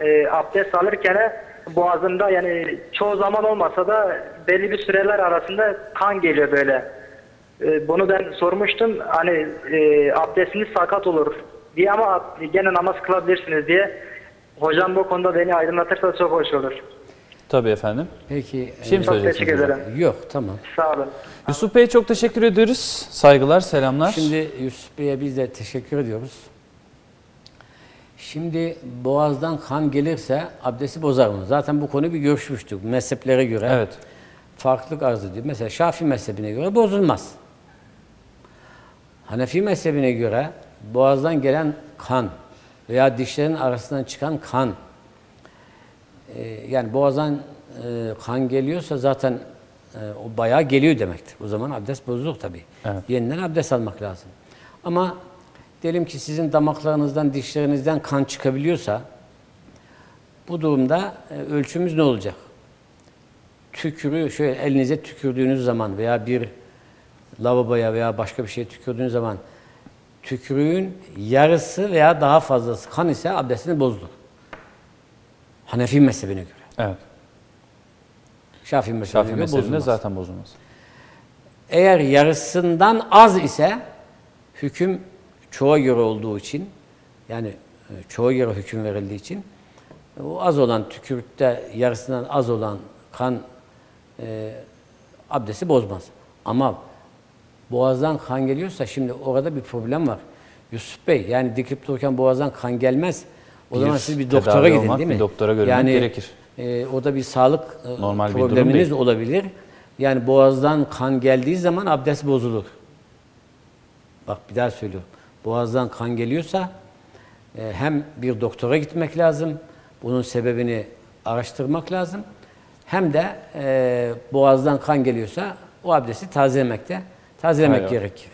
e, abdest alırken boğazında yani çoğu zaman olmasa da belli bir süreler arasında kan geliyor böyle. E, bunu ben sormuştum. Hani e, abdestiniz sakat olur diye ama gene namaz kılabilirsiniz diye. Hocam bu konuda beni aydınlatırsa çok hoş olur. Tabii efendim. Peki. Bir şey mi e, Çok teşekkür ederim. Yok tamam. Sağ olun. Yusuf Bey çok teşekkür ediyoruz. Saygılar, selamlar. Şimdi Yusuf Bey'e biz de teşekkür ediyoruz. Şimdi boğazdan kan gelirse abdesti bozar mı? Zaten bu konu bir görüşmüştük mezheplere göre. Evet. Farklılık arz ediyor. Mesela Şafii mezhebine göre bozulmaz. Hanefi mezhebine göre boğazdan gelen kan veya dişlerin arasından çıkan kan e, yani boğazdan e, kan geliyorsa zaten e, o bayağı geliyor demektir. O zaman abdest bozulur tabii. Evet. Yeniden abdest almak lazım. Ama diyelim ki sizin damaklarınızdan, dişlerinizden kan çıkabiliyorsa bu durumda e, ölçümüz ne olacak? Tükürüğü şöyle elinize tükürdüğünüz zaman veya bir lavaboya veya başka bir şeye tükürdüğünüz zaman tükürüğün yarısı veya daha fazlası kan ise abdestini bozulur. Hanefi mezhebine göre. Evet. Şafii mezhebine Şafii göre bozulmaz. zaten bozulmaz. Eğer yarısından az ise hüküm çoğa göre olduğu için yani e, çoğa göre hüküm verildiği için o az olan tükürükte yarısından az olan kan e, abdesti bozmaz. Ama boğazdan kan geliyorsa şimdi orada bir problem var. Yusuf Bey yani dikip dururken boğazdan kan gelmez. O Bir zaman siz bir doktora gidin olmak, değil mi? bir doktora görünmek yani, gerekir. E, o da bir sağlık e, Normal bir probleminiz değil. olabilir. Yani boğazdan kan geldiği zaman abdest bozulur. Bak bir daha söylüyorum. Boğazdan kan geliyorsa e, hem bir doktora gitmek lazım, bunun sebebini araştırmak lazım. Hem de e, boğazdan kan geliyorsa o abdesti tazelemekte, tazelemek Hayır. gerekir.